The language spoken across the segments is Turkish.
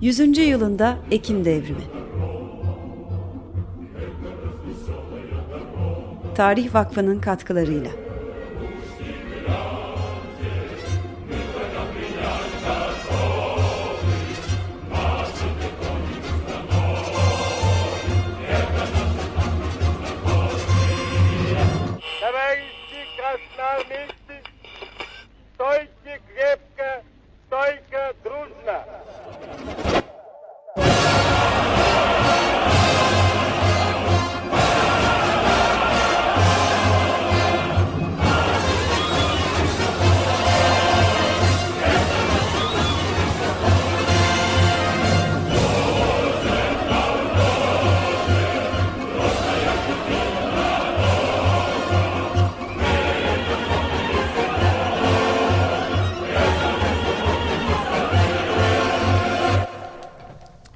100. yılında Ekim Devrimi Tarih Vakfı'nın katkılarıyla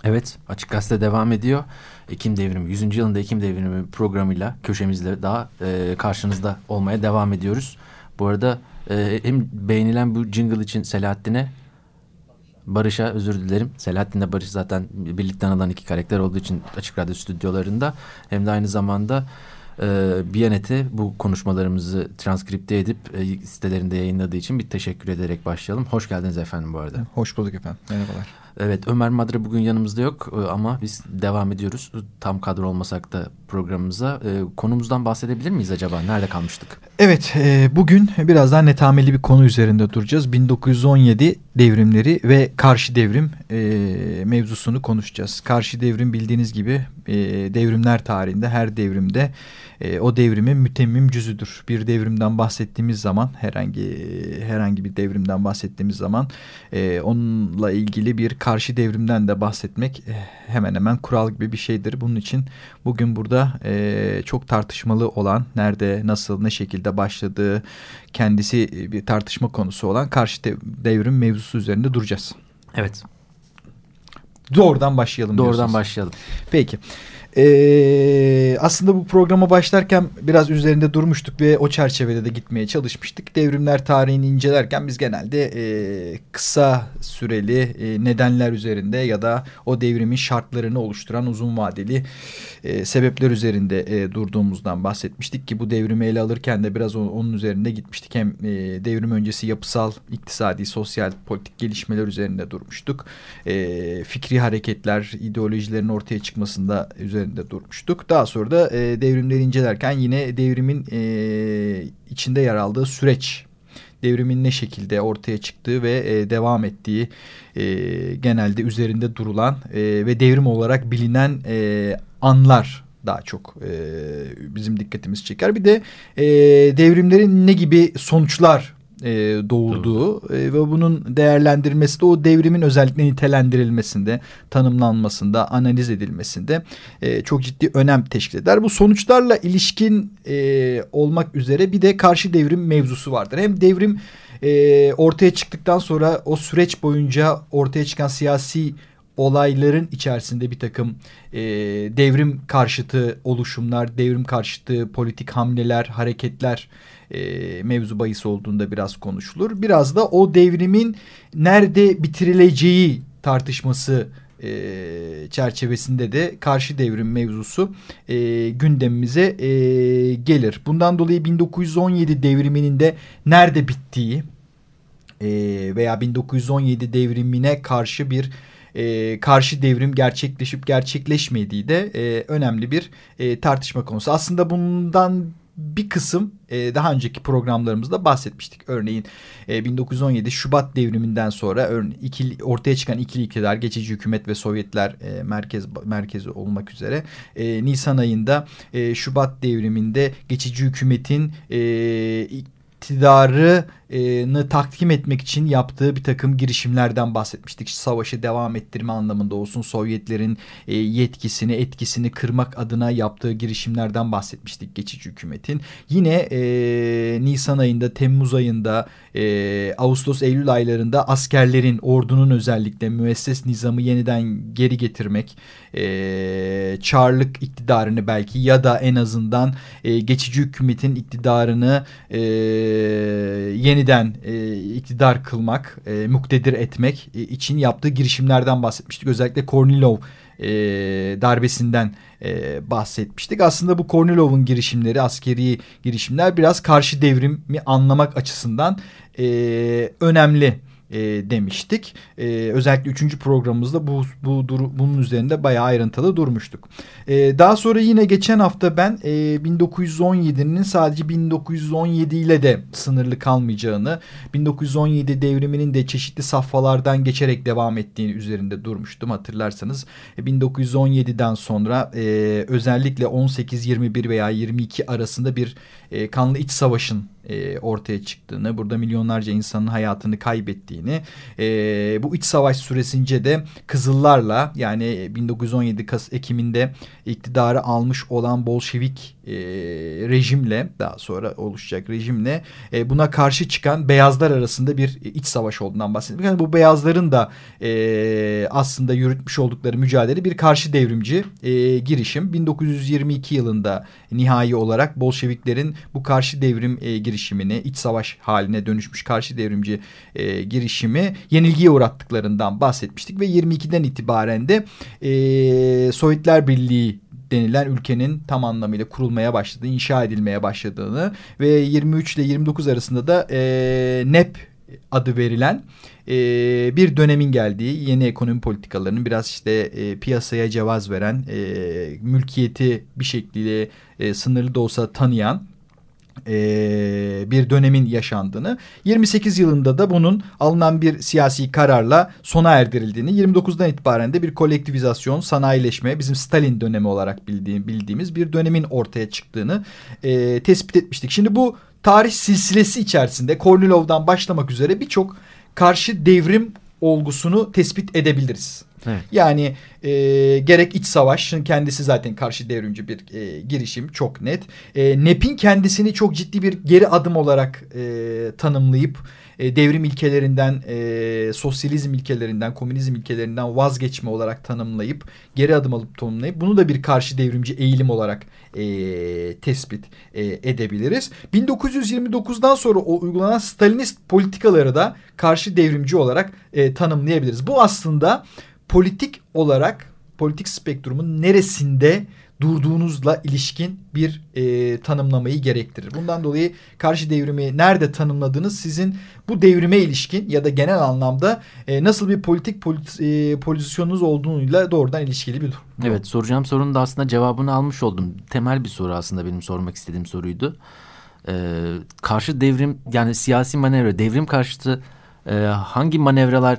Evet Açık Gazete devam ediyor. Ekim Devrimi 100. yılında Ekim Devrimi programıyla köşemizle daha e, karşınızda olmaya devam ediyoruz. Bu arada e, hem beğenilen bu jingle için Selahattin'e Barış'a özür dilerim. Selahattin de Barış zaten birlikte anılan iki karakter olduğu için Açık Radyo stüdyolarında hem de aynı zamanda e, Biyanet'e bu konuşmalarımızı transkripte edip e, sitelerinde yayınladığı için bir teşekkür ederek başlayalım. Hoş geldiniz efendim bu arada. Hoş bulduk efendim. Merhabalar. Evet Ömer Madre bugün yanımızda yok e, ama biz devam ediyoruz. Tam kadro olmasak da programımıza. E, konumuzdan bahsedebilir miyiz acaba? Nerede kalmıştık? Evet e, bugün biraz daha netameli bir konu üzerinde duracağız. 1917 devrimleri ve karşı devrim mevzusunu konuşacağız. Karşı devrim bildiğiniz gibi devrimler tarihinde her devrimde e, o devrimin mütemmim cüzüdür. Bir devrimden bahsettiğimiz zaman herhangi herhangi bir devrimden bahsettiğimiz zaman e, onunla ilgili bir karşı devrimden de bahsetmek e, hemen hemen kural gibi bir şeydir. Bunun için bugün burada e, çok tartışmalı olan nerede nasıl ne şekilde başladığı kendisi bir tartışma konusu olan karşı devrim mevzusu üzerinde duracağız. Evet. Doğrudan başlayalım. Doğrudan diyorsunuz. başlayalım. Peki. Ee, aslında bu programa başlarken biraz üzerinde durmuştuk ve o çerçevede de gitmeye çalışmıştık. Devrimler tarihini incelerken biz genelde e, kısa süreli e, nedenler üzerinde ya da o devrimin şartlarını oluşturan uzun vadeli e, sebepler üzerinde e, durduğumuzdan bahsetmiştik ki bu devrimi ele alırken de biraz onun üzerinde gitmiştik. Hem e, devrim öncesi yapısal, iktisadi, sosyal, politik gelişmeler üzerinde durmuştuk. E, fikri hareketler, ideolojilerin ortaya çıkmasında üzerinde durmuştuk. Daha sonra da e, devrimleri incelerken yine devrimin e, içinde yer aldığı süreç devrimin ne şekilde ortaya çıktığı ve e, devam ettiği e, genelde üzerinde durulan e, ve devrim olarak bilinen e, anlar daha çok e, bizim dikkatimizi çeker. Bir de e, devrimlerin ne gibi sonuçlar e, doğurduğu e, ve bunun değerlendirilmesi de o devrimin özellikle nitelendirilmesinde, tanımlanmasında, analiz edilmesinde e, çok ciddi önem teşkil eder. Bu sonuçlarla ilişkin e, olmak üzere bir de karşı devrim mevzusu vardır. Hem devrim e, ortaya çıktıktan sonra o süreç boyunca ortaya çıkan siyasi olayların içerisinde bir takım e, devrim karşıtı oluşumlar, devrim karşıtı politik hamleler, hareketler e, mevzu bahis olduğunda biraz konuşulur. Biraz da o devrimin nerede bitirileceği tartışması e, çerçevesinde de karşı devrim mevzusu e, gündemimize e, gelir. Bundan dolayı 1917 devriminin de nerede bittiği e, veya 1917 devrimine karşı bir e, karşı devrim gerçekleşip gerçekleşmediği de e, önemli bir e, tartışma konusu. Aslında bundan bir kısım e, daha önceki programlarımızda bahsetmiştik. Örneğin e, 1917 Şubat devriminden sonra ikili, ortaya çıkan ikili iktidar, geçici hükümet ve Sovyetler e, merkez merkezi olmak üzere e, Nisan ayında e, Şubat devriminde geçici hükümetin e, iktidarını takdim etmek için yaptığı bir takım girişimlerden bahsetmiştik. Savaşı devam ettirme anlamında olsun Sovyetlerin e, yetkisini, etkisini kırmak adına yaptığı girişimlerden bahsetmiştik geçici hükümetin. Yine e, Nisan ayında, Temmuz ayında, e, Ağustos, Eylül aylarında askerlerin, ordunun özellikle müesses nizamı yeniden geri getirmek, e, Çarlık iktidarını belki ya da en azından e, geçici hükümetin iktidarını e, yeniden e, iktidar kılmak, e, muktedir etmek için yaptığı girişimlerden bahsetmiştik. Özellikle Kornilov e, darbesinden e, bahsetmiştik. Aslında bu Kornilov'un girişimleri, askeri girişimler biraz karşı devrimi anlamak açısından e, önemli e, demiştik. E, özellikle üçüncü programımızda bu, bu bunun üzerinde bayağı ayrıntılı durmuştuk. E, daha sonra yine geçen hafta ben e, 1917'nin sadece 1917 ile de sınırlı kalmayacağını, 1917 devriminin de çeşitli safhalardan geçerek devam ettiğini üzerinde durmuştum hatırlarsanız. E, 1917'den sonra e, özellikle 18, 21 veya 22 arasında bir e, kanlı iç savaşın e, ortaya çıktığını, burada milyonlarca insanın hayatını kaybettiğini, e, bu iç savaş süresince de Kızıllarla yani 1917 Kas Ekim'inde iktidarı almış olan Bolşevik e, rejimle daha sonra oluşacak rejimle e, buna karşı çıkan beyazlar arasında bir iç savaş olduğundan bahsediyorum. Yani bu beyazların da e, aslında yürütmüş oldukları mücadele bir karşı devrimci e, girişim. 1922 yılında nihai olarak Bolşeviklerin bu karşı devrim e, girişimini iç savaş haline dönüşmüş karşı devrimci e, girişimi yenilgiye uğrattıklarından bahsetmiştik ve 22'den itibaren de e, Sovyetler Birliği denilen ülkenin tam anlamıyla kurulmaya başladığı, inşa edilmeye başladığını ve 23 ile 29 arasında da e, NEP adı verilen e, bir dönemin geldiği yeni ekonomi politikalarının biraz işte e, piyasaya cevaz veren e, mülkiyeti bir şekilde e, sınırlı da olsa tanıyan e, bir dönemin yaşandığını 28 yılında da bunun alınan bir siyasi kararla sona erdirildiğini 29'dan itibaren de bir kolektivizasyon sanayileşme bizim Stalin dönemi olarak bildiğim, bildiğimiz bir dönemin ortaya çıktığını e, tespit etmiştik. Şimdi bu tarih silsilesi içerisinde Kornilov'dan başlamak üzere birçok karşı devrim olgusunu tespit edebiliriz. Evet. Yani e, gerek iç savaşın kendisi zaten karşı devrimci bir e, girişim çok net. E, NEP'in kendisini çok ciddi bir geri adım olarak e, tanımlayıp e, devrim ilkelerinden, e, sosyalizm ilkelerinden, komünizm ilkelerinden vazgeçme olarak tanımlayıp, geri adım alıp tanımlayıp bunu da bir karşı devrimci eğilim olarak e, tespit e, edebiliriz. 1929'dan sonra o uygulanan Stalinist politikaları da karşı devrimci olarak e, tanımlayabiliriz. Bu aslında politik olarak politik spektrumun neresinde durduğunuzla ilişkin bir e, tanımlamayı gerektirir. Bundan dolayı karşı devrimi nerede tanımladığınız sizin bu devrime ilişkin ya da genel anlamda e, nasıl bir politik polit, e, pozisyonunuz olduğuyla doğrudan ilişkili bir durum. Evet soracağım sorunun da aslında cevabını almış oldum. Temel bir soru aslında benim sormak istediğim soruydu. Ee, karşı devrim yani siyasi manevra devrim karşıtı e, hangi manevralar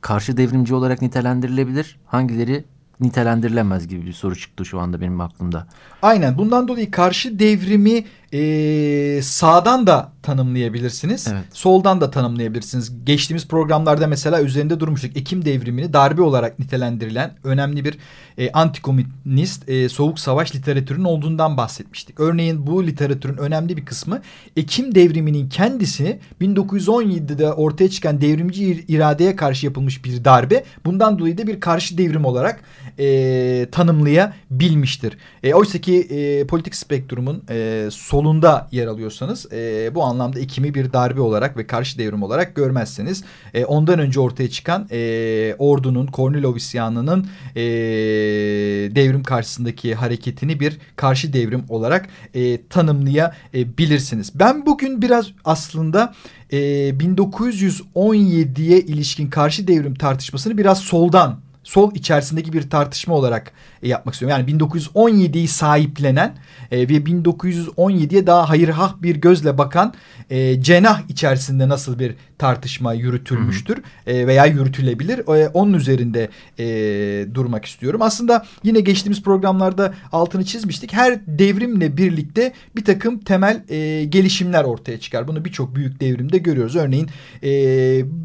karşı devrimci olarak nitelendirilebilir? Hangileri nitelendirilemez gibi bir soru çıktı şu anda benim aklımda. Aynen bundan dolayı karşı devrimi e, sağdan da tanımlayabilirsiniz. Evet. Soldan da tanımlayabilirsiniz. Geçtiğimiz programlarda mesela üzerinde durmuştuk. Ekim devrimini darbe olarak nitelendirilen önemli bir e, antikomünist e, soğuk savaş literatürünün olduğundan bahsetmiştik. Örneğin bu literatürün önemli bir kısmı Ekim devriminin kendisi 1917'de ortaya çıkan devrimci iradeye karşı yapılmış bir darbe. Bundan dolayı da bir karşı devrim olarak e, tanımlayabilmiştir. E, Oysa ki e, politik spektrumun e, solunda yer alıyorsanız e, bu anlamda Ekim'i bir darbe olarak ve karşı devrim olarak görmezseniz e, ondan önce ortaya çıkan e, ordunun Kornilov isyanının e, devrim karşısındaki hareketini bir karşı devrim olarak e, tanımlayabilirsiniz. Ben bugün biraz aslında e, 1917'ye ilişkin karşı devrim tartışmasını biraz soldan sol içerisindeki bir tartışma olarak e, yapmak istiyorum. Yani 1917'yi sahiplenen e, ve 1917'ye daha hayırhah bir gözle bakan e, cenah içerisinde nasıl bir tartışma yürütülmüştür e, veya yürütülebilir. E, onun üzerinde e, durmak istiyorum. Aslında yine geçtiğimiz programlarda altını çizmiştik. Her devrimle birlikte bir takım temel e, gelişimler ortaya çıkar. Bunu birçok büyük devrimde görüyoruz. Örneğin e,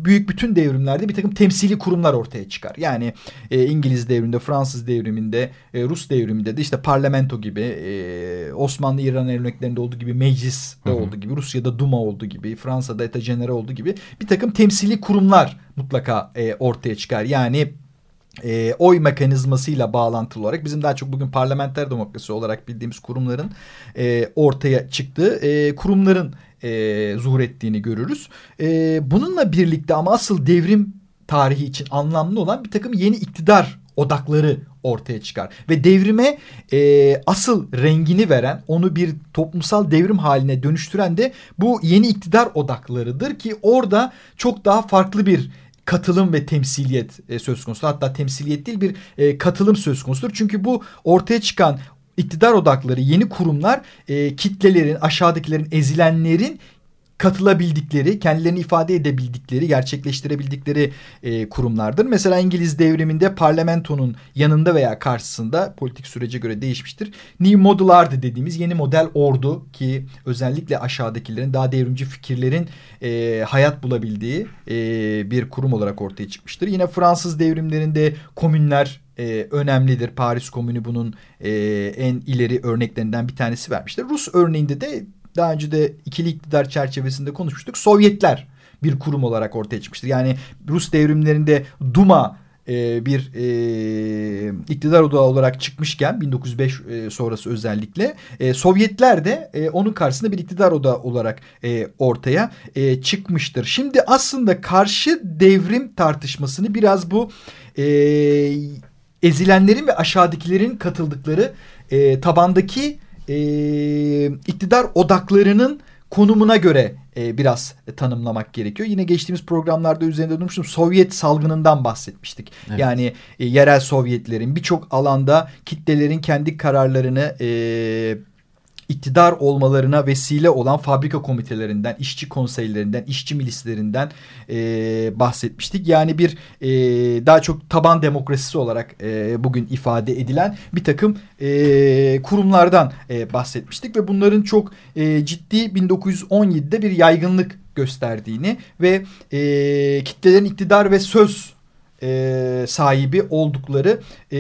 büyük bütün devrimlerde bir takım temsili kurumlar ortaya çıkar. Yani e, İngiliz devriminde, Fransız devriminde, e, Rus devriminde de işte parlamento gibi, e, Osmanlı İran örneklerinde olduğu gibi meclis de olduğu gibi, Rusya'da Duma olduğu gibi, Fransa'da Eta Genere olduğu gibi bir takım temsili kurumlar mutlaka e, ortaya çıkar. Yani e, oy mekanizmasıyla bağlantılı olarak bizim daha çok bugün parlamenter demokrasi olarak bildiğimiz kurumların e, ortaya çıktığı e, kurumların e, zuhur ettiğini görürüz. E, bununla birlikte ama asıl devrim tarihi için anlamlı olan bir takım yeni iktidar odakları ortaya çıkar. Ve devrime e, asıl rengini veren, onu bir toplumsal devrim haline dönüştüren de bu yeni iktidar odaklarıdır ki orada çok daha farklı bir katılım ve temsiliyet e, söz konusu. Hatta temsiliyet değil bir e, katılım söz konusudur. Çünkü bu ortaya çıkan iktidar odakları, yeni kurumlar e, kitlelerin, aşağıdakilerin, ezilenlerin katılabildikleri, kendilerini ifade edebildikleri, gerçekleştirebildikleri e, kurumlardır. Mesela İngiliz devriminde parlamentonun yanında veya karşısında politik sürece göre değişmiştir. New Model Army dediğimiz yeni model ordu ki özellikle aşağıdakilerin daha devrimci fikirlerin e, hayat bulabildiği e, bir kurum olarak ortaya çıkmıştır. Yine Fransız devrimlerinde komünler e, önemlidir. Paris Komünü bunun e, en ileri örneklerinden bir tanesi vermiştir. Rus örneğinde de daha önce de ikili iktidar çerçevesinde konuşmuştuk. Sovyetler bir kurum olarak ortaya çıkmıştır. Yani Rus devrimlerinde Duma e, bir e, iktidar odağı olarak çıkmışken 1905 e, sonrası özellikle e, Sovyetler de e, onun karşısında bir iktidar odağı olarak e, ortaya e, çıkmıştır. Şimdi aslında karşı devrim tartışmasını biraz bu e, ezilenlerin ve aşağıdakilerin katıldıkları e, tabandaki e, iktidar odaklarının konumuna göre e, biraz tanımlamak gerekiyor. Yine geçtiğimiz programlarda üzerinde durmuştum. Sovyet salgınından bahsetmiştik. Evet. Yani e, yerel Sovyetlerin birçok alanda kitlelerin kendi kararlarını e, iktidar olmalarına vesile olan fabrika komitelerinden, işçi konseylerinden, işçi milislerinden e, bahsetmiştik. Yani bir e, daha çok taban demokrasisi olarak e, bugün ifade edilen bir takım e, kurumlardan e, bahsetmiştik. Ve bunların çok e, ciddi 1917'de bir yaygınlık gösterdiğini ve e, kitlelerin iktidar ve söz e, sahibi oldukları e,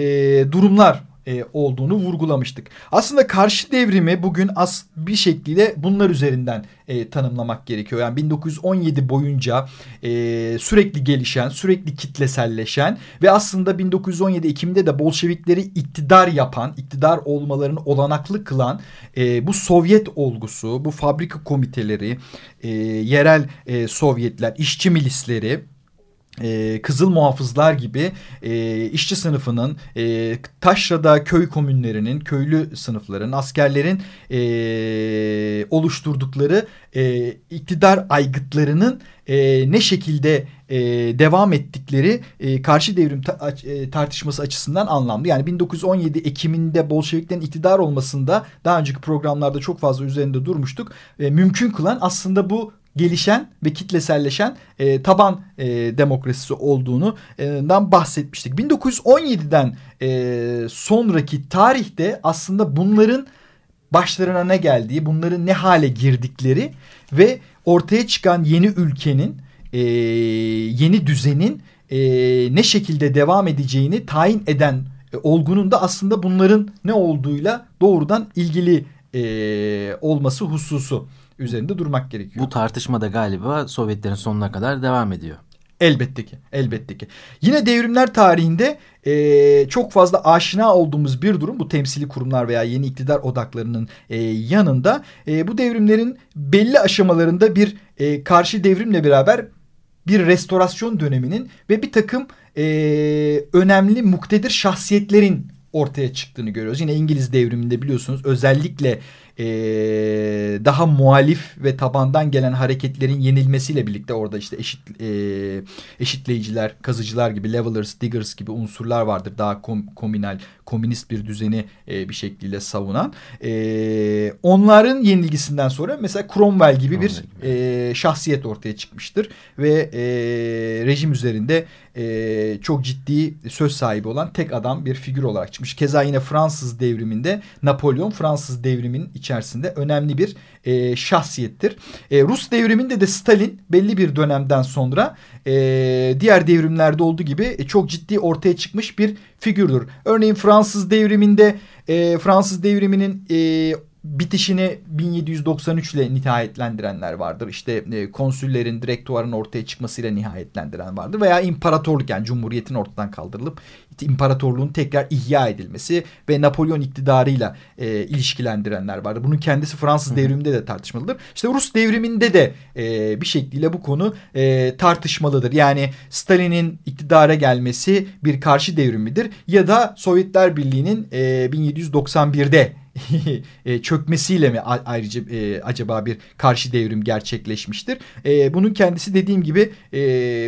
durumlar e, olduğunu vurgulamıştık. Aslında karşı devrimi bugün as bir şekilde bunlar üzerinden e, tanımlamak gerekiyor. Yani 1917 boyunca e, sürekli gelişen, sürekli kitleselleşen ve aslında 1917 Ekim'de de Bolşevikleri iktidar yapan, iktidar olmalarını olanaklı kılan e, bu Sovyet olgusu, bu fabrika komiteleri, e, yerel e, Sovyetler, işçi milisleri e, Kızıl Muhafızlar gibi e, işçi sınıfının, e, taşrada köy komünlerinin, köylü sınıfların, askerlerin e, oluşturdukları e, iktidar aygıtlarının e, ne şekilde e, devam ettikleri e, karşı devrim ta, e, tartışması açısından anlamlı. Yani 1917 Ekim'inde Bolşeviklerin iktidar olmasında daha önceki programlarda çok fazla üzerinde durmuştuk. E, mümkün kılan aslında bu gelişen ve kitleselleşen e, taban e, demokrasisi olduğundan bahsetmiştik. 1917'den e, sonraki tarihte aslında bunların başlarına ne geldiği, bunların ne hale girdikleri ve ortaya çıkan yeni ülkenin, e, yeni düzenin e, ne şekilde devam edeceğini tayin eden e, olgunun da aslında bunların ne olduğuyla doğrudan ilgili e, olması hususu üzerinde durmak gerekiyor. Bu tartışma da galiba Sovyetlerin sonuna kadar devam ediyor. Elbette ki, elbette ki. Yine devrimler tarihinde e, çok aşina aşina olduğumuz bir durum bu temsili kurumlar veya yeni iktidar odaklarının e, yanında e, bu devrimlerin belli aşamalarında bir e, karşı devrimle beraber bir restorasyon döneminin ve bir takım e, önemli muktedir şahsiyetlerin ortaya çıktığını görüyoruz. Yine İngiliz devriminde biliyorsunuz özellikle e, daha muhalif ve tabandan gelen hareketlerin yenilmesiyle birlikte orada işte eşit e, eşitleyiciler, kazıcılar gibi, levelers, diggers gibi unsurlar vardır. Daha kom, komünal, komünist bir düzeni e, bir şekilde savunan. E, onların yenilgisinden sonra mesela Cromwell gibi bir. E, şahsiyet ortaya çıkmıştır ve e, rejim üzerinde e, çok ciddi söz sahibi olan tek adam bir figür olarak çıkmış. Keza yine Fransız devriminde Napolyon Fransız devriminin içerisinde önemli bir e, şahsiyettir. E, Rus devriminde de Stalin belli bir dönemden sonra e, diğer devrimlerde olduğu gibi e, çok ciddi ortaya çıkmış bir figürdür. Örneğin Fransız devriminde e, Fransız devriminin e, bitişini 1793 ile nihayetlendirenler vardır. İşte e, konsüllerin, direktuarın ortaya çıkmasıyla nihayetlendiren vardır. Veya imparatorluk yani cumhuriyetin ortadan kaldırılıp imparatorluğun tekrar ihya edilmesi ve Napolyon iktidarıyla e, ilişkilendirenler vardır. Bunun kendisi Fransız devriminde de tartışmalıdır. İşte Rus devriminde de e, bir şekliyle bu konu e, tartışmalıdır. Yani Stalin'in iktidara gelmesi bir karşı devrimidir ya da Sovyetler Birliği'nin e, 1791'de e, çökmesiyle mi ayrıca e, acaba bir karşı devrim gerçekleşmiştir? E, bunun kendisi dediğim gibi e,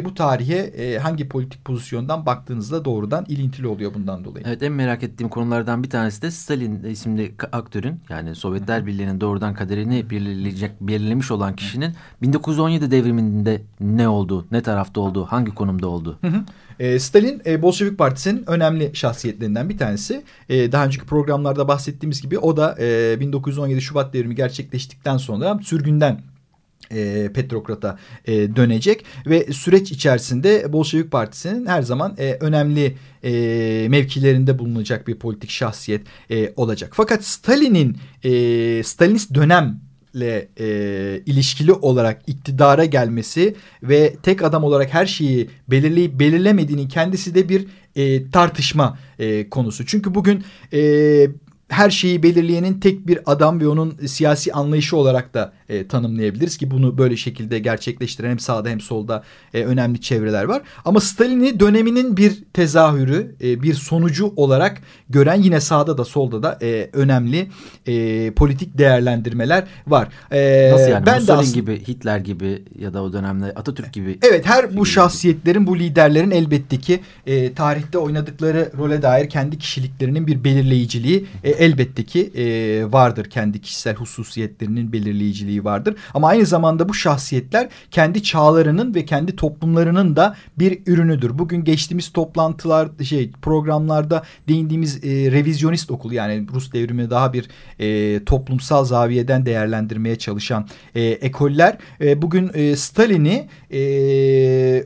bu tarihe e, hangi politik pozisyondan baktığınızda doğrudan ilintili oluyor bundan dolayı. Evet en merak ettiğim konulardan bir tanesi de Stalin isimli aktörün yani Sovyetler Birliği'nin doğrudan kaderini belirleyecek, belirlemiş olan kişinin 1917 devriminde ne olduğu, ne tarafta olduğu, hangi konumda. Hı hı. E, Stalin e, Bolşevik Partisi'nin önemli şahsiyetlerinden bir tanesi. E, daha önceki programlarda bahsettiğimiz gibi o da e, 1917 Şubat devrimi gerçekleştikten sonra sürgünden e, Petrograd'a e, dönecek ve süreç içerisinde Bolşevik Partisi'nin her zaman e, önemli mevkilerinde bulunacak bir politik şahsiyet olacak. Fakat Stalin'in Stalinist dönem ile e, ilişkili olarak iktidara gelmesi ve tek adam olarak her şeyi belirleyip belirlemediğinin kendisi de bir e, tartışma e, konusu. Çünkü bugün e, her şeyi belirleyenin tek bir adam ve onun siyasi anlayışı olarak da e, tanımlayabiliriz ki bunu böyle şekilde gerçekleştiren hem sağda hem solda e, önemli çevreler var. Ama Stalin'i döneminin bir tezahürü, e, bir sonucu olarak gören yine sağda da solda da e, önemli e, politik değerlendirmeler var. E, Nasıl yani? Ben Mussolini de gibi, Hitler gibi ya da o dönemde Atatürk gibi. Evet her bu şahsiyetlerin, bu liderlerin elbette ki e, tarihte oynadıkları role dair kendi kişiliklerinin bir belirleyiciliği e, elbette ki e, vardır. Kendi kişisel hususiyetlerinin belirleyiciliği vardır. Ama aynı zamanda bu şahsiyetler kendi çağlarının ve kendi toplumlarının da bir ürünüdür. Bugün geçtiğimiz toplantılar şey programlarda değindiğimiz e, revizyonist okul yani Rus devrimi daha bir e, toplumsal zaviyeden değerlendirmeye çalışan e, ekoller e, bugün e, Stalin'i e,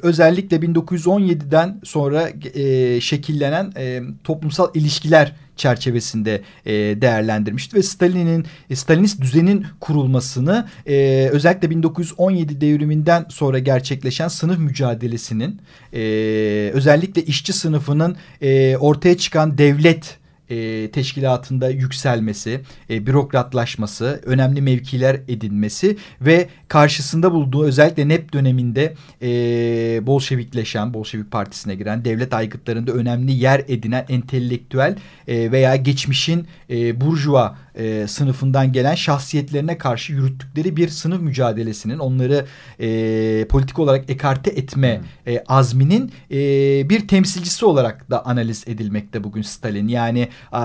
özellikle 1917'den sonra e, şekillenen e, toplumsal ilişkiler çerçevesinde e, değerlendirmişti ve Stalin'in e, Stalinist düzenin kurulmasını e, özellikle 1917 devriminden sonra gerçekleşen sınıf mücadelesinin e, özellikle işçi sınıfının e, ortaya çıkan devlet e, teşkilatında yükselmesi, e, bürokratlaşması, önemli mevkiler edinmesi ve karşısında bulduğu özellikle NEP döneminde e, Bolşevikleşen, Bolşevik Partisi'ne giren, devlet aygıtlarında önemli yer edinen entelektüel e, veya geçmişin e, burjuva e, sınıfından gelen şahsiyetlerine karşı yürüttükleri bir sınıf mücadelesinin onları e, politik olarak ekarte etme hmm. e, azminin e, bir temsilcisi olarak da analiz edilmekte bugün Stalin. Yani e,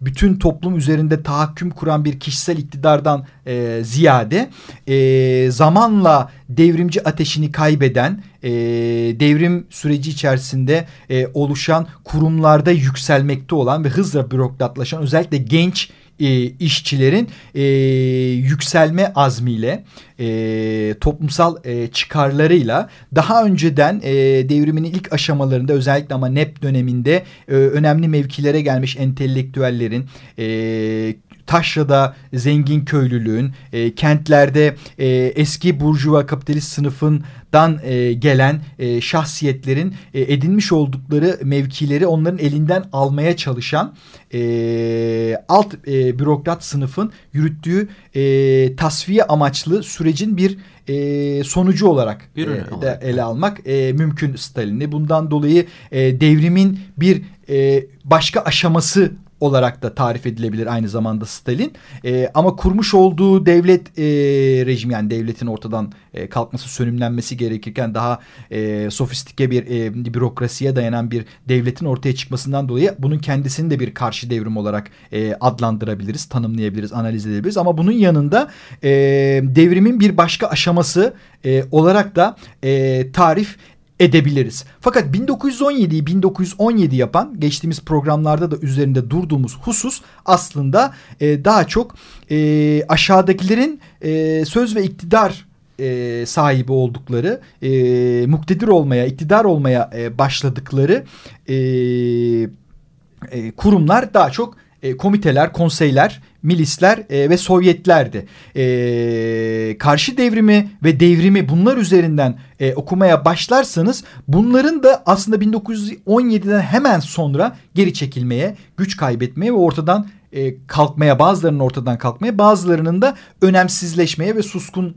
bütün toplum üzerinde tahakküm kuran bir kişisel iktidardan e, ziyade e, zamanla devrimci ateşini kaybeden e, devrim süreci içerisinde e, oluşan kurumlarda yükselmekte olan ve hızla bürokratlaşan özellikle genç e, işçilerin e, yükselme azmiyle e, toplumsal e, çıkarlarıyla daha önceden e, devrimin ilk aşamalarında özellikle ama NEP döneminde e, önemli mevkilere gelmiş entelektüellerin e, taşrada zengin köylülüğün, e, kentlerde e, eski burjuva kapitalist sınıfından e, gelen e, şahsiyetlerin e, edinmiş oldukları mevkileri onların elinden almaya çalışan e, alt e, bürokrat sınıfın yürüttüğü e, tasfiye amaçlı sürecin bir e, sonucu olarak, e, de ele almak e, mümkün Stalin'i. Bundan dolayı e, devrimin bir e, başka aşaması olarak da tarif edilebilir aynı zamanda Stalin. E, ama kurmuş olduğu devlet e, rejim yani devletin ortadan e, kalkması, sönümlenmesi gerekirken daha e, sofistike bir e, bürokrasiye dayanan bir devletin ortaya çıkmasından dolayı bunun kendisini de bir karşı devrim olarak e, adlandırabiliriz, tanımlayabiliriz, analiz edebiliriz. Ama bunun yanında e, devrimin bir başka aşaması e, olarak da e, tarif edebiliriz. Fakat 1917'yi 1917 yapan geçtiğimiz programlarda da üzerinde durduğumuz husus aslında e, daha çok e, aşağıdakilerin e, söz ve iktidar e, sahibi oldukları, e, muktedir olmaya, iktidar olmaya e, başladıkları e, e, kurumlar daha çok e, komiteler, konseyler milisler e, ve Sovyetlerdi. E, karşı devrimi ve devrimi bunlar üzerinden e, okumaya başlarsanız bunların da aslında 1917'den hemen sonra geri çekilmeye, güç kaybetmeye ve ortadan e, kalkmaya bazılarının ortadan kalkmaya bazılarının da önemsizleşmeye ve suskun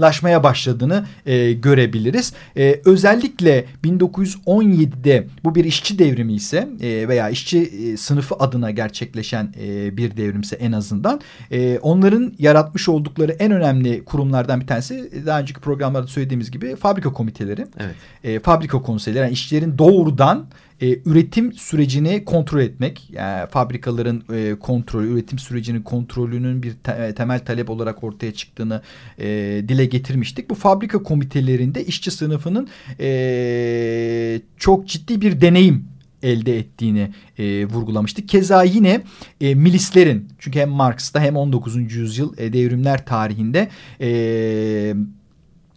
laşmaya başladığını e, görebiliriz. E, özellikle 1917'de bu bir işçi devrimi ise e, veya işçi e, sınıfı adına gerçekleşen e, bir devrimse en azından e, onların yaratmış oldukları en önemli kurumlardan bir tanesi daha önceki programlarda söylediğimiz gibi fabrika komiteleri. Evet. E, fabrika konseyleri yani işçilerin doğrudan e, üretim sürecini kontrol etmek, yani fabrikaların e, kontrolü, üretim sürecinin kontrolünün bir te e, temel talep olarak ortaya çıktığını e, dile getirmiştik. Bu fabrika komitelerinde işçi sınıfının e, çok ciddi bir deneyim elde ettiğini e, vurgulamıştık. Keza yine e, milislerin çünkü hem Marx'ta hem 19. yüzyıl e, devrimler tarihinde e,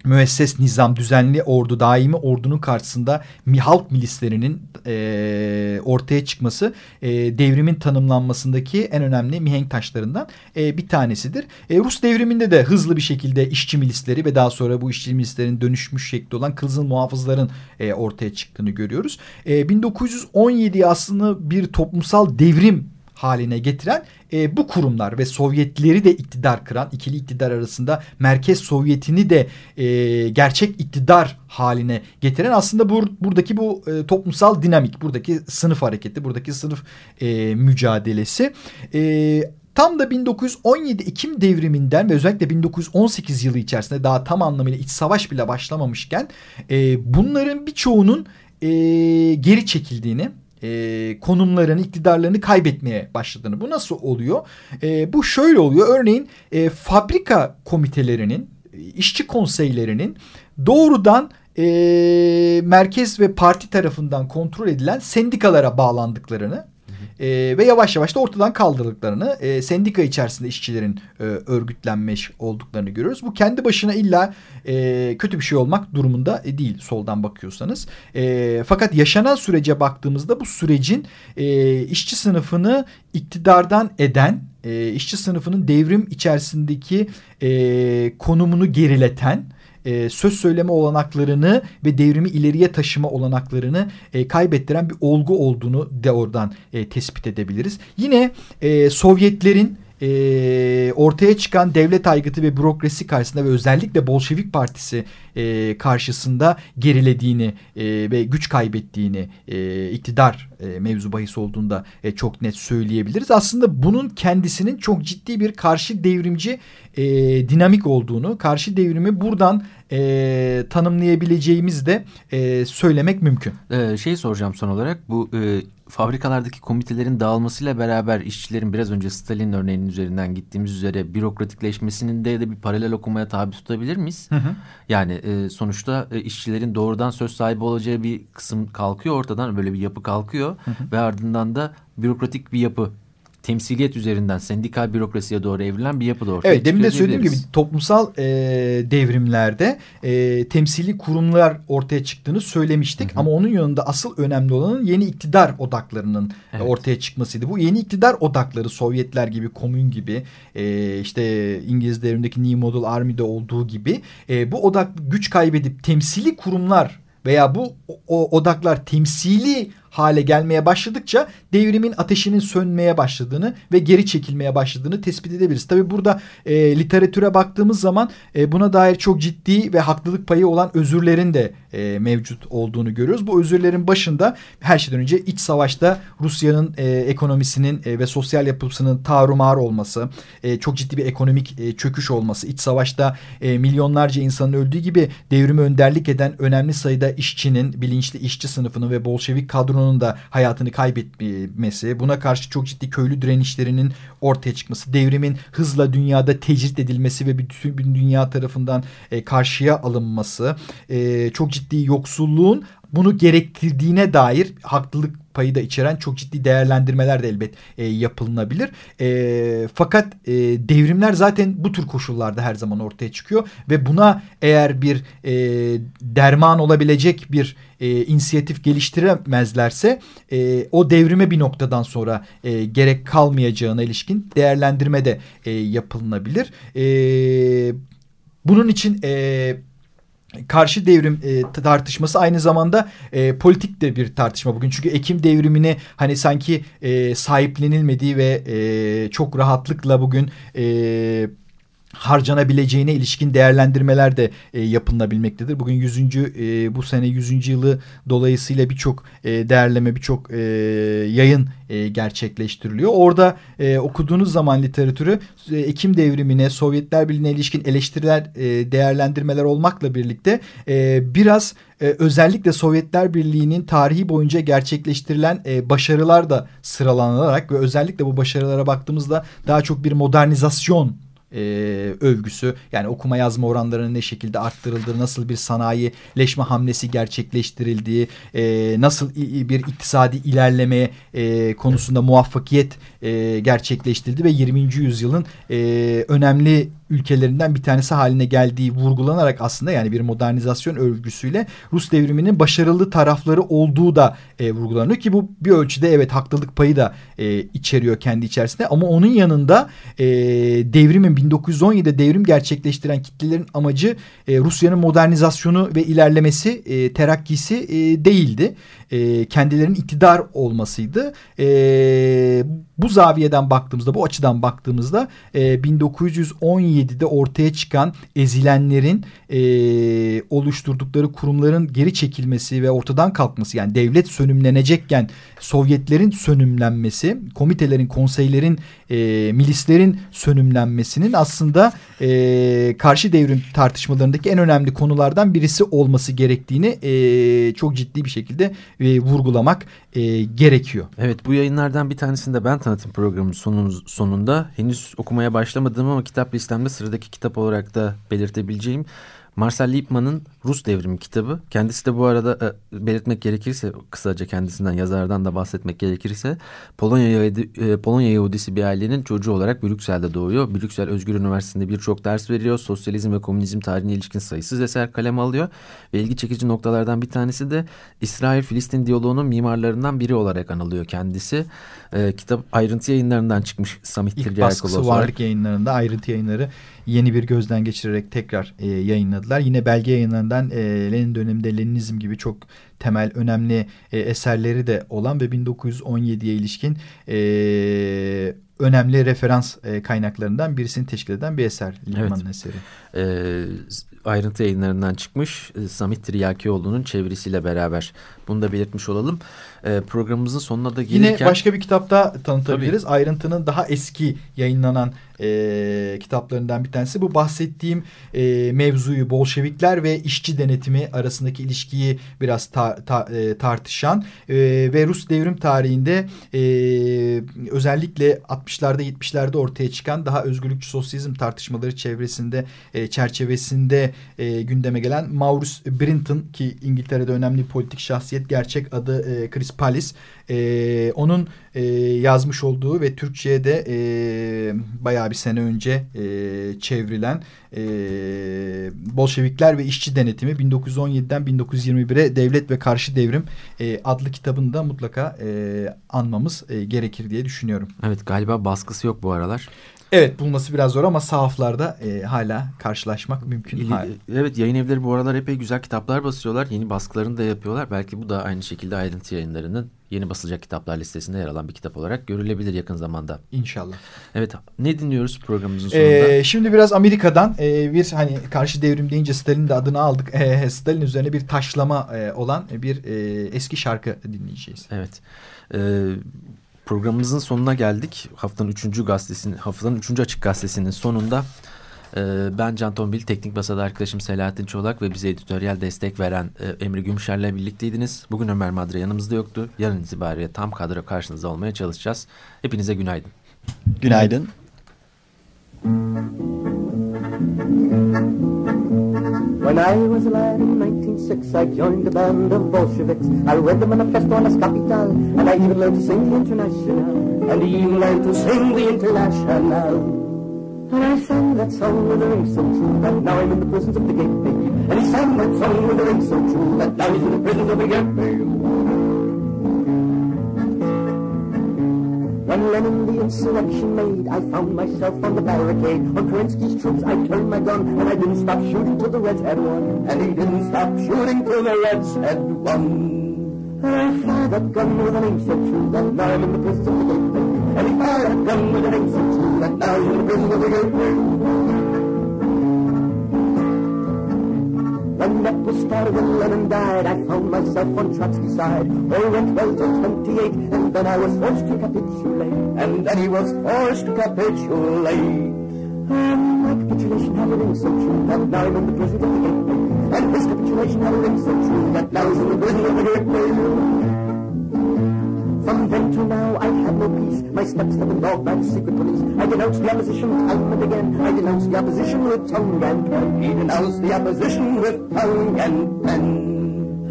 müesses nizam, düzenli ordu, daimi ordunun karşısında halk milislerinin e, ortaya çıkması e, devrimin tanımlanmasındaki en önemli mihenk taşlarından e, bir tanesidir. E, Rus devriminde de hızlı bir şekilde işçi milisleri ve daha sonra bu işçi milislerin dönüşmüş şekli olan kızıl muhafızların e, ortaya çıktığını görüyoruz. E, 1917 aslında bir toplumsal devrim haline getiren e, bu kurumlar ve Sovyetleri de iktidar kıran ikili iktidar arasında Merkez Sovyetini de e, gerçek iktidar haline getiren aslında bur, buradaki bu e, toplumsal dinamik, buradaki sınıf hareketi, buradaki sınıf e, mücadelesi. E, Tam da 1917 Ekim devriminden ve özellikle 1918 yılı içerisinde daha tam anlamıyla iç savaş bile başlamamışken e, bunların birçoğunun e, geri çekildiğini e, konumlarını, iktidarlarını kaybetmeye başladığını. Bu nasıl oluyor? E, bu şöyle oluyor. Örneğin e, fabrika komitelerinin, işçi konseylerinin doğrudan e, merkez ve parti tarafından kontrol edilen sendikalara bağlandıklarını e, ve yavaş yavaş da ortadan kaldırdıklarını, e, sendika içerisinde işçilerin e, örgütlenmiş olduklarını görüyoruz. Bu kendi başına illa e, kötü bir şey olmak durumunda e, değil soldan bakıyorsanız. E, fakat yaşanan sürece baktığımızda bu sürecin e, işçi sınıfını iktidardan eden, e, işçi sınıfının devrim içerisindeki e, konumunu gerileten, e, söz söyleme olanaklarını ve devrimi ileriye taşıma olanaklarını e, kaybettiren bir olgu olduğunu de oradan e, tespit edebiliriz. Yine e, Sovyetlerin e, ortaya çıkan devlet aygıtı ve bürokrasi karşısında ve özellikle Bolşevik Partisi e, karşısında gerilediğini e, ve güç kaybettiğini e, iktidar e, mevzu bahis olduğunda e, çok net söyleyebiliriz. Aslında bunun kendisinin çok ciddi bir karşı devrimci e, dinamik olduğunu, karşı devrimi buradan e, tanımlayabileceğimiz de e, söylemek mümkün. Ee, şey soracağım son olarak bu e, fabrikalardaki komitelerin dağılmasıyla beraber işçilerin biraz önce Stalin örneğinin üzerinden gittiğimiz üzere bürokratikleşmesinin de, de bir paralel okumaya tabi tutabilir miyiz? Hı hı. Yani e, sonuçta e, işçilerin doğrudan söz sahibi olacağı bir kısım kalkıyor ortadan böyle bir yapı kalkıyor hı hı. ve ardından da bürokratik bir yapı temsiliyet üzerinden sendikal bürokrasiye doğru evrilen bir yapı da ortaya Evet demin de söylediğim gibi toplumsal e, devrimlerde e, temsili kurumlar ortaya çıktığını söylemiştik. Hı hı. Ama onun yanında asıl önemli olanın yeni iktidar odaklarının evet. ortaya çıkmasıydı. Bu yeni iktidar odakları Sovyetler gibi, komün gibi e, işte İngiliz devrimindeki New Model Army'de olduğu gibi e, bu odak güç kaybedip temsili kurumlar veya bu o, odaklar temsili hale gelmeye başladıkça devrimin ateşinin sönmeye başladığını ve geri çekilmeye başladığını tespit edebiliriz. Tabi burada e, literatüre baktığımız zaman e, buna dair çok ciddi ve haklılık payı olan özürlerin de e, mevcut olduğunu görüyoruz. Bu özürlerin başında her şeyden önce iç savaşta Rusya'nın e, ekonomisinin e, ve sosyal yapısının tarumar olması, e, çok ciddi bir ekonomik e, çöküş olması, iç savaşta e, milyonlarca insanın öldüğü gibi devrimi önderlik eden önemli sayıda işçinin, bilinçli işçi sınıfının ve Bolşevik kadronun da hayatını kaybetmesi, buna karşı çok ciddi köylü direnişlerinin ortaya çıkması, devrimin hızla dünyada tecrit edilmesi ve bütün dünya tarafından e, karşıya alınması, e, çok ciddi yoksulluğun bunu gerektirdiğine dair haklılık payı da içeren çok ciddi değerlendirmeler de elbet e, yapılınabilir. E, fakat e, devrimler zaten bu tür koşullarda her zaman ortaya çıkıyor ve buna eğer bir e, derman olabilecek bir e, inisiyatif geliştiremezlerse e, o devrime bir noktadan sonra e, gerek kalmayacağına ilişkin değerlendirme de e, yapılınabilir. E, bunun için e, karşı devrim e, tartışması aynı zamanda e, politik de bir tartışma bugün. Çünkü Ekim devrimini hani sanki e, sahiplenilmediği ve e, çok rahatlıkla bugün e, harcanabileceğine ilişkin değerlendirmeler de e, yapılabilmektedir. Bugün 100. E, bu sene 100. yılı dolayısıyla birçok e, değerleme, birçok e, yayın e, gerçekleştiriliyor. Orada e, okuduğunuz zaman literatürü e, Ekim devrimine, Sovyetler Birliği'ne ilişkin eleştiriler, e, değerlendirmeler olmakla birlikte e, biraz e, özellikle Sovyetler Birliği'nin tarihi boyunca gerçekleştirilen e, başarılar da sıralanarak ve özellikle bu başarılara baktığımızda daha çok bir modernizasyon e, övgüsü yani okuma yazma oranlarının ne şekilde arttırıldığı nasıl bir sanayileşme hamlesi gerçekleştirildiği e, nasıl bir iktisadi ilerleme e, konusunda muvaffakiyet e, gerçekleştirildi ve 20. yüzyılın e, önemli ülkelerinden bir tanesi haline geldiği vurgulanarak aslında yani bir modernizasyon övgüsüyle Rus devriminin başarılı tarafları olduğu da e, vurgulanıyor ki bu bir ölçüde evet haklılık payı da e, içeriyor kendi içerisinde ama onun yanında e, devrimin 1917'de devrim gerçekleştiren kitlelerin amacı e, Rusya'nın modernizasyonu ve ilerlemesi e, terakkisi e, değildi. E, kendilerinin iktidar olmasıydı. E, bu zaviyeden baktığımızda bu açıdan baktığımızda e, 1917'de ortaya çıkan ezilenlerin e, oluşturdukları kurumların geri çekilmesi ve ortadan kalkması yani devlet sönümlenecekken Sovyetlerin sönümlenmesi, komitelerin, konseylerin, e, milislerin sönümlenmesinin aslında e, karşı devrim tartışmalarındaki en önemli konulardan birisi olması gerektiğini e, çok ciddi bir şekilde e, vurgulamak e, gerekiyor. Evet bu yayınlardan bir tanesinde ben tanıtım programının sonunuz, sonunda henüz okumaya başlamadım ama kitap listemde sıradaki kitap olarak da belirtebileceğim Marcel Liebman'ın Rus Devrimi kitabı. Kendisi de bu arada e, belirtmek gerekirse kısaca kendisinden yazardan da bahsetmek gerekirse Polonya, e, Polonya Yahudisi bir ailenin çocuğu olarak Brüksel'de doğuyor. Brüksel Özgür Üniversitesi'nde birçok ders veriyor. Sosyalizm ve komünizm tarihine ilişkin sayısız eser kalem alıyor. Ve ilgi çekici noktalardan bir tanesi de İsrail-Filistin diyaloğunun mimarlarından biri olarak anılıyor kendisi. E, kitap ayrıntı yayınlarından çıkmış Samih İlk baskısı varlık yayınlarında ayrıntı yayınları yeni bir gözden geçirerek tekrar e, yayınladılar. Yine belge yayınlarından e, Lenin döneminde Leninizm gibi çok temel önemli e, eserleri de olan ve 1917'ye ilişkin e, önemli referans e, kaynaklarından birisini teşkil eden bir eser. Liman'ın evet. eseri. E, ayrıntı yayınlarından çıkmış e, Samit Tiryakioğlu'nun çevirisiyle beraber bunu da belirtmiş olalım. E, programımızın sonuna da gelirken... Yine başka bir kitapta tanıtabiliriz. Tabii. Ayrıntının daha eski yayınlanan e, kitaplarından bir tanesi. Bu bahsettiğim e, mevzuyu Bolşevikler ve işçi denetimi arasındaki ilişkiyi biraz ta, e, tartışan e, ve Rus devrim tarihinde e, özellikle 60'larda 70'lerde ortaya çıkan daha özgürlükçü sosyalizm tartışmaları çevresinde e, çerçevesinde gündeme gelen Maurice Brinton ki İngiltere'de önemli politik şahsiyet gerçek adı e, Chris Pallis e, onun e, yazmış olduğu ve Türkçe'de e, bayağı bir sene önce e, çevrilen e, Bolşevikler ve İşçi Denetimi 1917'den 1921'e Devlet ve Karşı Devrim e, adlı kitabını da mutlaka e, anmamız e, gerekir diye düşünüyorum. Evet galiba baskısı yok bu aralar. Evet bulması biraz zor ama sahaflarda e, hala karşılaşmak mümkün. Evet yayın evleri bu aralar epey güzel kitaplar basıyorlar. Yeni baskılarını da yapıyorlar. Belki bu da aynı şekilde ayrıntı yayınlarının yeni basılacak kitaplar listesinde yer alan bir kitap olarak görülebilir yakın zamanda. İnşallah. Evet ne dinliyoruz programımızın sonunda? Ee, şimdi biraz Amerika'dan e, bir hani karşı devrim deyince Stalin de adını aldık. E, Stalin üzerine bir taşlama e, olan bir e, eski şarkı dinleyeceğiz. Evet. Evet programımızın sonuna geldik. Haftanın üçüncü gazetesinin, haftanın üçüncü açık gazetesinin sonunda e, ben Can Tombil, teknik masada arkadaşım Selahattin Çolak ve bize editoryal destek veren e, Emre Gümüşer'le birlikteydiniz. Bugün Ömer Madre yanımızda yoktu. Yarın itibariyle tam kadro karşınızda olmaya çalışacağız. Hepinize günaydın. Günaydın. When I was a lad in 1906, I joined a band of Bolsheviks. I read the manifesto on the capital, and I even learned to sing the international, and even learned to sing the international. And I sang that song with a ring so true that now I'm in the prisons of the gateway. And he sang that song with a ring so true that now he's in the prisons of the gateway. When Lenin the insurrection made, I found myself on the barricade. On Kerensky's troops, I turned my gun, and I didn't stop shooting till the Reds had won. And he didn't stop shooting till the Reds had won. And I fired that gun with an aim so true that now I'm in the prisons of the gateway. And he fired that gun with an aim so true that now of the gateway. When that was and Lenin died, I found myself on Trotsky's side. All went well till 28, and then I was forced to capitulate. And then he was forced to capitulate. And my capitulation had a ring so true that now I'm in the prison of the gateway. And his capitulation had a ring so true that now he's in the prison of the gateway. From then to now I've had no peace. My steps have been dogged by the secret police. I denounced the opposition time and again. I denounced the opposition with tongue and pen. He denounced the opposition with tongue and pen.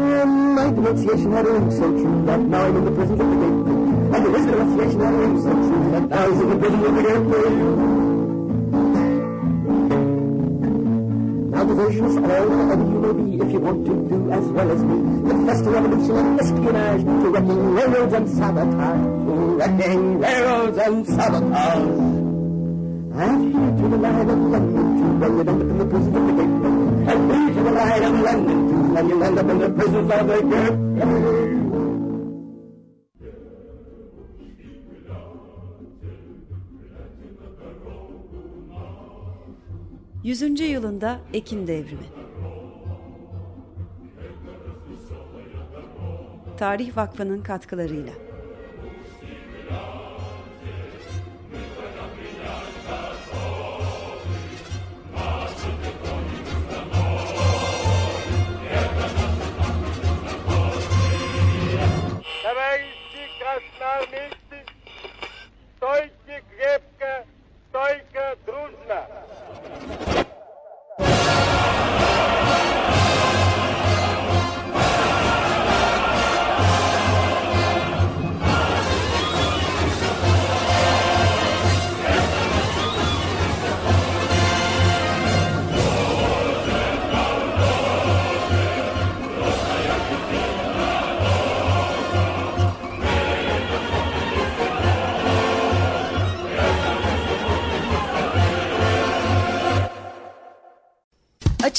And my denunciation had a ring so true that now I'm in the prison of the gateway. And his denunciation had a ring so true that now he's in the prison of the gateway. Now devotion is whatever you may be if you want to do as well as me. Confess to revolution and espionage, to wrecking railroads and sabotage, to wrecking railroads and sabotage. Adhere to the line of London to when you end up in the prisons of the gateway. Adhere to the line of London to when you end up in the prisons of the gateway. 100. yılında Ekim Devrimi. Tarih Vakfı'nın katkılarıyla.